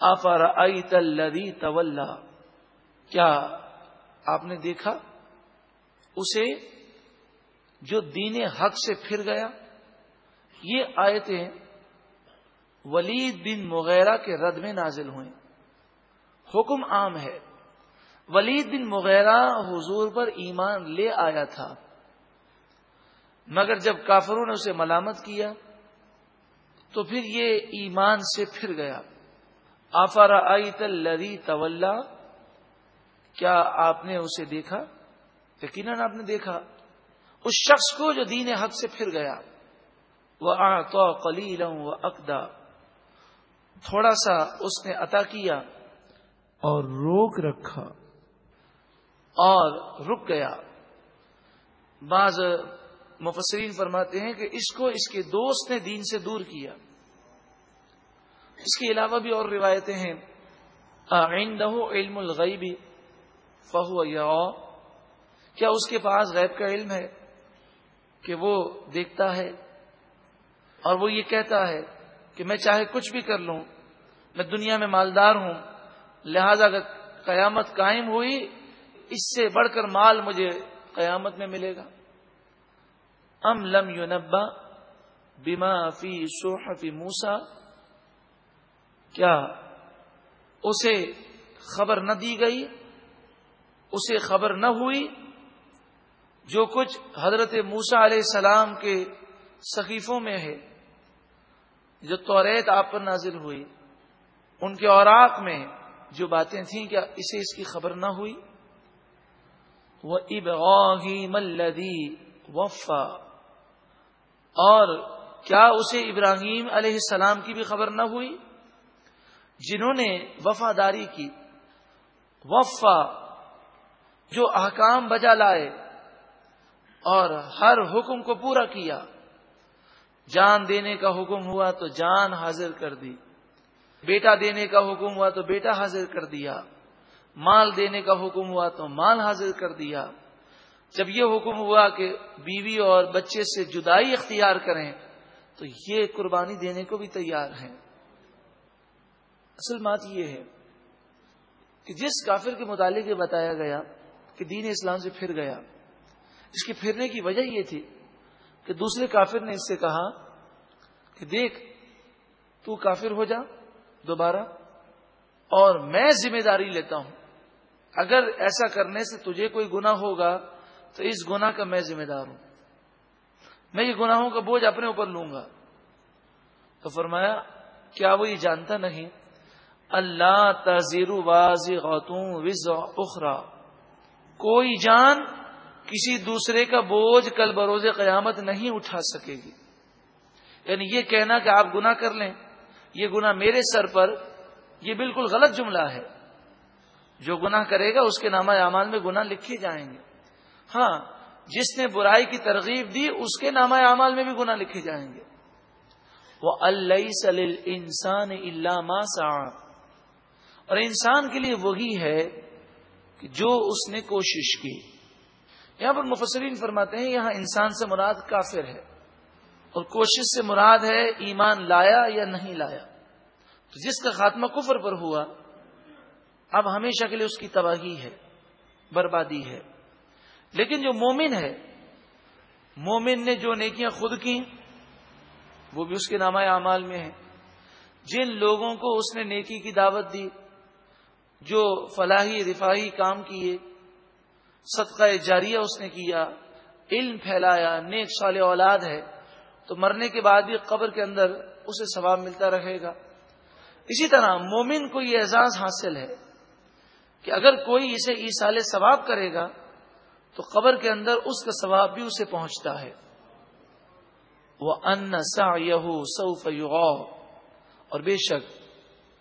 Offer تلدی طول کیا آپ نے دیکھا؟ اسے جو دین حق سے پھر گیا؟ یہ آیتیں ولید بن مغیرہ کے رد میں نازل ہوئیں۔ حکم عام ہے۔ ولید بن مغیرہ حضور پر ایمان لے آیا تھا، مگر جب کافروں نے اسے ملامت کیا تو پھر یہ ایمان سے پھر گیا۔ آفر آئی تلری طول کیا آپ نے اسے دیکھا؟ یقیناً آپ نے دیکھا۔ اس شخص کو جو دین حق سے پھر گیا۔ وہ آ تو کلیل اقدا تھوڑا سا اس نے عطا کیا اور روک رکھا اور رک گیا۔ بعض مفسرین فرماتے ہیں کہ اس کو اس کے دوست نے دین سے دور کیا۔ اس کے علاوہ بھی اور روایتیں ہیں۔ علم الغیبی فہو یا کیا اس کے پاس غیب کا علم ہے کہ وہ دیکھتا ہے؟ اور وہ یہ کہتا ہے کہ میں چاہے کچھ بھی کر لوں، میں دنیا میں مالدار ہوں، لہذا اگر قیامت قائم ہوئی، اس سے بڑھ کر مال مجھے قیامت میں ملے گا۔ ام لم یونبا بیما فی سوحفی موسا کیا اسے خبر نہ دی گئی، اسے خبر نہ ہوئی، جو کچھ حضرت موسا علیہ السلام کے صحیفوں میں ہے، جو توریت آپ پر نازل ہوئی، ان کے اوراق میں جو باتیں تھیں، کیا اسے اس کی خبر نہ ہوئی؟ وہ ابراہیم الدی وفا۔ اور کیا اسے ابراہیم علیہ السلام کی بھی خبر نہ ہوئی؟ جنہوں نے وفاداری کی، وفا جو احکام بجا لائے اور ہر حکم کو پورا کیا۔ جان دینے کا حکم ہوا تو جان حاضر کر دی۔ بیٹا دینے کا حکم ہوا تو بیٹا حاضر کر دیا۔ مال دینے کا حکم ہوا تو مال حاضر کر دیا۔ جب یہ حکم ہوا کہ بیوی اور بچے سے جدائی اختیار کریں تو یہ قربانی دینے کو بھی تیار ہیں۔ اصل بات یہ ہے کہ جس کافر کے متعلق یہ بتایا گیا کہ دین اسلام سے پھر گیا، اس کے پھرنے کی وجہ یہ تھی کہ دوسرے کافر نے اس سے کہا کہ دیکھ، تو کافر ہو جا دوبارہ اور میں ذمہ داری لیتا ہوں۔ اگر ایسا کرنے سے تجھے کوئی گنا ہوگا تو اس گنا کا میں ذمہ دار ہوں۔ میں یہ گناہوں کا بوجھ اپنے اوپر لوں گا۔ تو فرمایا، کیا وہ یہ جانتا نہیں اللہ تذیر واضح وز اخرا کوئی جان کسی دوسرے کا بوجھ کل بروز قیامت نہیں اٹھا سکے گی۔ یعنی یہ کہنا کہ آپ گنا کر لیں، یہ گنا میرے سر پر، یہ بالکل غلط جملہ ہے۔ جو گناہ کرے گا، اس کے نامہ اعمال میں گناہ لکھے جائیں گے۔ ہاں جس نے برائی کی ترغیب دی، اس کے نامہ اعمال میں بھی گناہ لکھے جائیں گے۔ وہ اللہ سل انسان اللہ اور انسان کے لیے وہی ہے کہ جو اس نے کوشش کی۔ یہاں پر مفسرین فرماتے ہیں، یہاں انسان سے مراد کافر ہے۔ اور کوشش سے مراد ہے ایمان لایا یا نہیں لایا۔ تو جس کا خاتمہ کفر پر ہوا، اب ہمیشہ کے لیے اس کی تباہی ہے، بربادی ہے۔ لیکن جو مومن ہے، مومن نے جو نیکیاں خود کی وہ بھی اس کے نامہ اعمال میں ہے جن لوگوں کو اس نے نیکی کی دعوت دی جو فلاحی رفاہی کام کیے، صدقہ جاریہ اس نے کیا، علم پھیلایا، نیک سال اولاد ہے، تو مرنے کے بعد بھی قبر کے اندر اسے ثواب ملتا رہے گا۔ اسی طرح مومن کو یہ اعزاز حاصل ہے کہ اگر کوئی اسے ایسال ثواب کرے گا، تو قبر کے اندر اس کا ثواب بھی اسے پہنچتا ہے۔ وہ ان سا سعف اور بے شک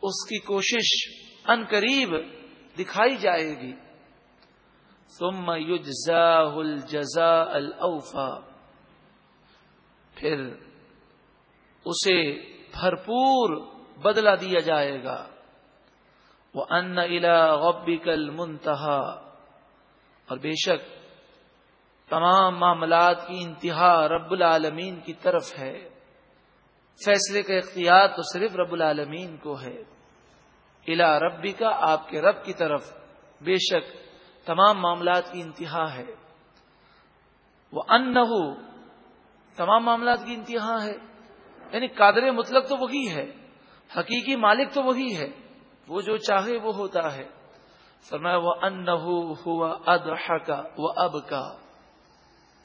اس کی کوشش ان قریب دکھائی جائے گی۔ ثم يجزاه الجزاء الاوفا۔ پھر اسے بھرپور بدلہ دیا جائے گا۔ وہ ان الا غبی کل منتہا اور بے شک تمام معاملات کی انتہا رب العالمین کی طرف ہے۔ فیصلے کا اختیار تو صرف رب العالمین کو ہے۔ الا ربی کا آپ کے رب کی طرف۔ بے شک، تمام معاملات کی انتہا ہے۔ وہ ان تمام معاملات کی انتہا ہے۔ یعنی قادر مطلق تو وہی ہے، حقیقی مالک تو وہی ہے۔ وہ جو چاہے وہ ہوتا ہے۔ فرمایا وہ ان ہوا اد کا وہ اب کا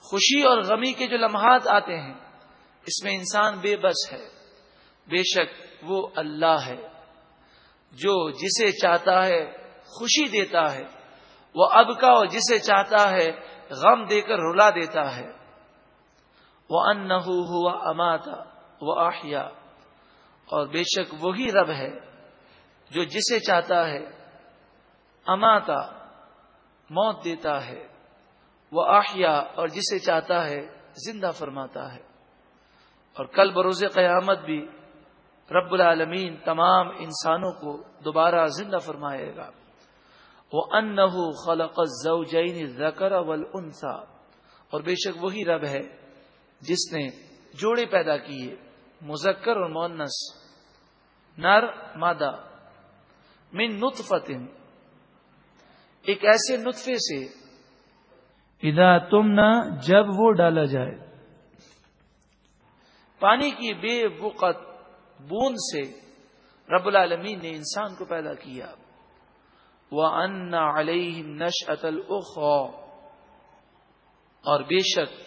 خوشی اور غمی کے جو لمحات آتے ہیں، اس میں انسان بے بس ہے۔ بے شک، وہ اللہ ہے۔ جو جسے چاہتا ہے خوشی دیتا ہے، وہ اب کا اور جسے چاہتا ہے غم دے کر رلا دیتا ہے۔ وہ ان ہوا اماتا وہ آہیا اور بے شک وہی رب ہے جو جسے چاہتا ہے اماتا، موت دیتا ہے۔ وہ آہیا اور جسے چاہتا ہے زندہ فرماتا ہے۔ اور کل بروز قیامت بھی رب العالمین تمام انسانوں کو دوبارہ زندہ فرمائے گا۔ وہ ان خلق زوجین زکر اول اور بے شک وہی رب ہے جس نے جوڑے پیدا کیے، مذکر اور مونس نر، مادہ، من نطفت ایک ایسے نطفے سے ادا تم نہ جب وہ ڈالا جائے۔ پانی کی بے وقت بوند سے رب العالمین نے انسان کو پیدا کیا۔ وہ ان علیہ نش اتل اور بے شک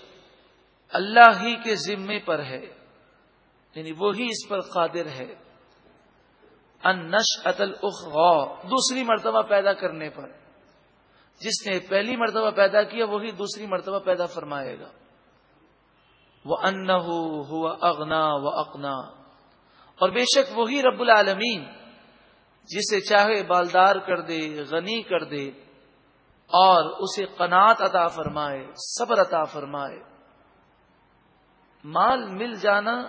اللہ ہی کے ذمے پر ہے یعنی وہی اس پر قادر ہے۔ ان نش اتل دوسری مرتبہ پیدا کرنے پر۔ جس نے پہلی مرتبہ پیدا کیا، وہی دوسری مرتبہ پیدا فرمائے گا۔ وہ ان ہوا اغنا و اقنا اور بے شک وہی رب العالمین جسے چاہے بالدار کر دے، غنی کر دے اور اسے قنات عطا فرمائے، صبر عطا فرمائے۔ مال مل جانا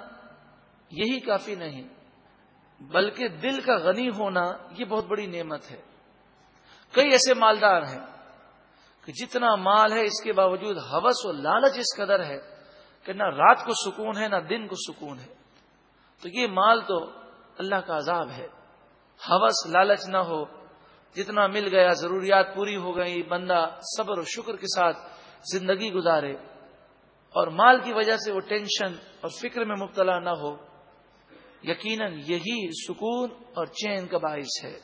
یہی کافی نہیں، بلکہ دل کا غنی ہونا یہ بہت بڑی نعمت ہے۔ کئی ایسے مالدار ہیں کہ جتنا مال ہے اس کے باوجود ہوس و لالچ اس قدر ہے کہ نہ رات کو سکون ہے، نہ دن کو سکون ہے۔ تو یہ مال تو اللہ کا عذاب ہے۔ ہوس لالچ نہ ہو، جتنا مل گیا، ضروریات پوری ہو گئی بندہ صبر و شکر کے ساتھ زندگی گزارے۔ اور مال کی وجہ سے وہ ٹینشن اور فکر میں مبتلا نہ ہو۔ یقیناً یہی سکون اور چین کا باعث ہے۔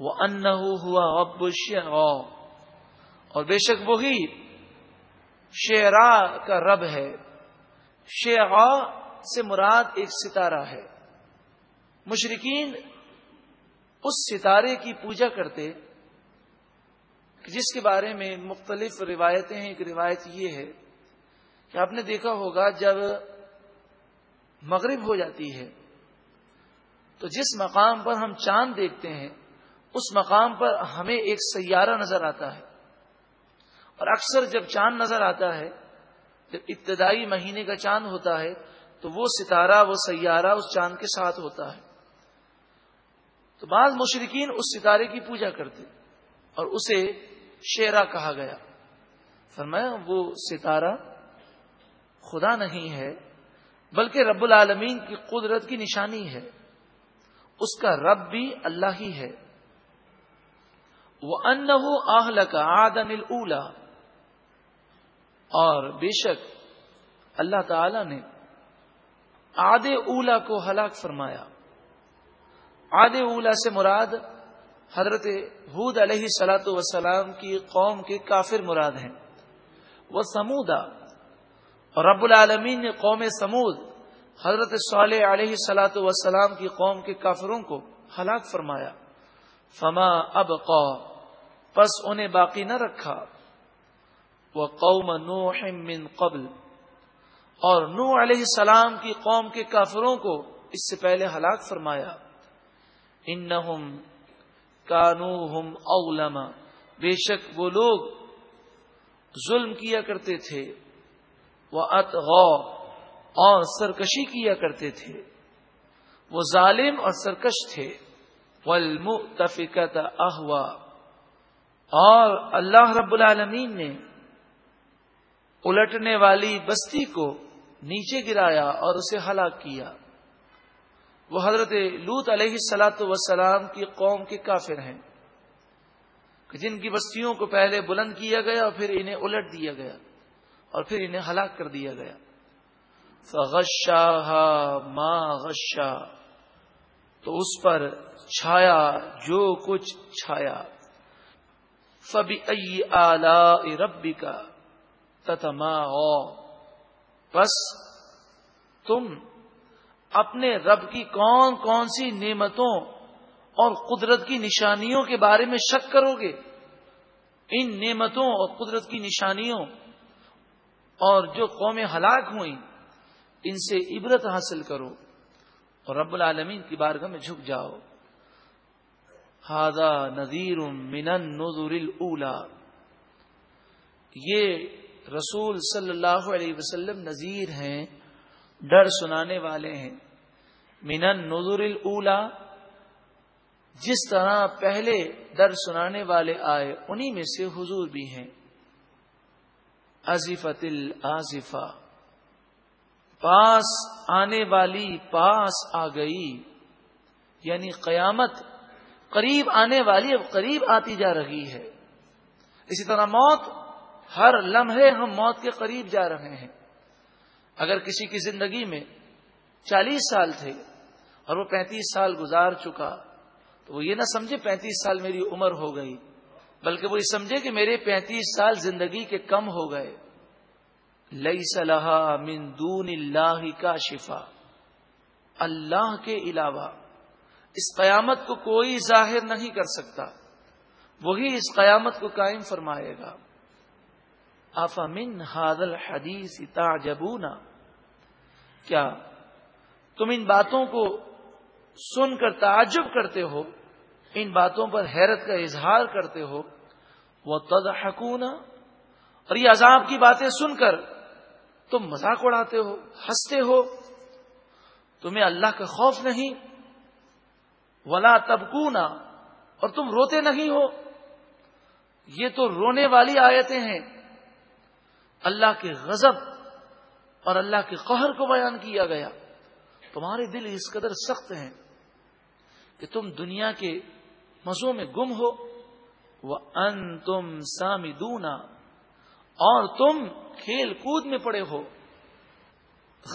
وہ ان ہوا اب اور بے شک وہی شعرا کا رب ہے۔ شعرا سے مراد ایک ستارہ ہے۔ مشرقین اس ستارے کی پوجا کرتے جس کے بارے میں مختلف روایتیں ہیں۔ ایک روایت یہ ہے کہ آپ نے دیکھا ہوگا جب مغرب ہو جاتی ہے تو جس مقام پر ہم چاند دیکھتے ہیں، اس مقام پر ہمیں ایک سیارہ نظر آتا ہے۔ اور اکثر جب چاند نظر آتا ہے، جب ابتدائی مہینے کا چاند ہوتا ہے تو وہ ستارہ، وہ سیارہ اس چاند کے ساتھ ہوتا ہے۔ تو بعض مشرقین اس ستارے کی پوجا کرتے اور اسے شیرا کہا گیا۔ فرمایا، وہ ستارہ خدا نہیں ہے، بلکہ رب العالمین کی قدرت کی نشانی ہے۔ اس کا رب بھی اللہ ہی ہے۔ وہ ان آہل کا آدم اور بے شک اللہ تعالی نے آد اولا کو ہلاک فرمایا۔ آد اولا سے مراد حضرت حود علیہ سلاۃ وسلام کی قوم کے کافر مراد ہیں۔ وہ سمودا اور رب العالمین نے قوم سمود، حضرت صالح علیہ سلاۃ وسلام کی قوم کے کافروں کو ہلاک فرمایا۔ فما اب پس انہیں باقی نہ رکھا۔ وہ قوم نوح من قبل۔ اور نو علیہ السلام کی قوم کے کافروں کو اس سے پہلے ہلاک فرمایا۔ ان کانو ہم اولما بے شک وہ لوگ ظلم کیا کرتے تھے وہ ات اور سرکشی کیا کرتے تھے۔ وہ ظالم اور سرکش تھے۔ والمؤتفقت احوا اور اللہ رب العالمین نے الٹنے والی بستی کو نیچے گرایا اور اسے ہلاک کیا۔ وہ حضرت لوت علیہ السلاۃ وسلام کی قوم کے کافر ہیں جن کی بستیوں کو پہلے بلند کیا گیا اور پھر انہیں الٹ دیا گیا اور پھر انہیں ہلاک کر دیا گیا۔ فغشا ما غشا۔ تو اس پر چھایا جو کچھ چھایا۔ فبی ائی ربی کا تتما بس تم اپنے رب کی کون کون سی نعمتوں اور قدرت کی نشانیوں کے بارے میں شک کرو گے؟ ان نعمتوں اور قدرت کی نشانیوں اور جو قومیں ہلاک ہوئیں، ان سے عبرت حاصل کرو اور رب العالمین کی بارگاہ میں جھک جاؤ۔ ہادا نذیر من نظر اولا یہ رسول صلی اللہ علیہ وسلم نذیر ہیں، ڈر سنانے والے ہیں۔ من نظر اولا جس طرح پہلے ڈر سنانے والے آئے، انہی میں سے حضور بھی ہیں۔ ازیفت الزفا پاس آنے والی پاس آ گئی۔ یعنی قیامت قریب آنے والی اب قریب آتی جا رہی ہے۔ اسی طرح موت ہر لمحے ہم موت کے قریب جا رہے ہیں۔ اگر کسی کی زندگی میں چالیس سال تھے اور وہ پینتیس سال گزار چکا، تو وہ یہ نہ سمجھے پینتیس سال میری عمر ہو گئی، بلکہ وہ یہ سمجھے کہ میرے پینتیس سال زندگی کے کم ہو گئے۔ لئی صلاح من دون اللہ کا شفا۔ اللہ کے علاوہ اس قیامت کو کوئی ظاہر نہیں کر سکتا۔ وہی اس قیامت کو قائم فرمائے گا۔ افامن حادل حدیث تاجبونا کیا تم ان باتوں کو سن کر تعجب کرتے ہو؟ ان باتوں پر حیرت کا اظہار کرتے ہو؟ وہ تد اور یہ عذاب کی باتیں سن کر تم مذاق اڑاتے ہو، ہنستے ہو؟ تمہیں اللہ کا خوف نہیں؟ ولا تبکونا اور تم روتے نہیں ہو؟ یہ تو رونے والی آیتیں ہیں۔ اللہ کے غضب اور اللہ کے قہر کو بیان کیا گیا۔ تمہارے دل اس قدر سخت ہیں کہ تم دنیا کے مزوں میں گم ہو۔ وہ ان تم سامی اور تم کھیل کود میں پڑے ہو،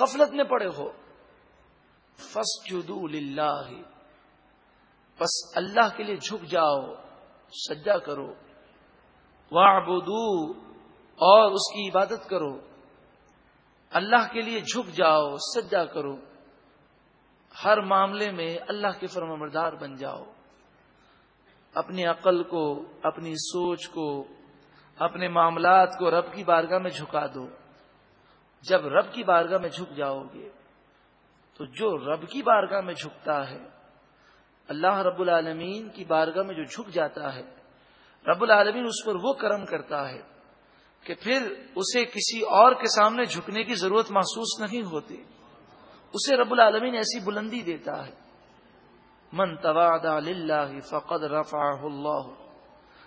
غفلت میں پڑے ہو۔ فس جدو بس اللہ کے لیے جھک جاؤ سجا کرو۔ وابدو اور اس کی عبادت کرو۔ اللہ کے لیے جھک جاؤ سجا کرو۔ ہر معاملے میں اللہ کے فرم بردار بن جاؤ۔ اپنی عقل کو، اپنی سوچ کو، اپنے معاملات کو رب کی بارگاہ میں جھکا دو۔ جب رب کی بارگاہ میں جھک جاؤ گے، تو جو رب کی بارگاہ میں جھکتا ہے، اللہ رب العالمین کی بارگاہ میں جو جھک جاتا ہے، رب العالمین اس پر وہ کرم کرتا ہے۔ کہ پھر اسے کسی اور کے سامنے جھکنے کی ضرورت محسوس نہیں ہوتی۔ اسے رب العالمین ایسی بلندی دیتا ہے۔ من تواد اللہ فقد رفا اللہ۔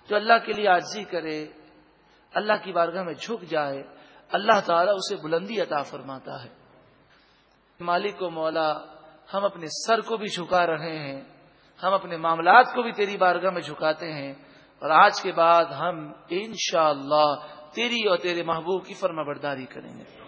جو اللہ کے لیے آجزی کرے، اللہ کی بارگاہ میں جھک جائے، اللہ تعالیٰ اسے بلندی عطا فرماتا ہے۔ مالک و مولا، ہم اپنے سر کو بھی جھکا رہے ہیں۔ ہم اپنے معاملات کو بھی تیری بارگاہ میں جھکاتے ہیں۔ اور آج کے بعد ہم انشاءاللہ تیری اور تیرے محبوب کی فرما برداری کریں گے۔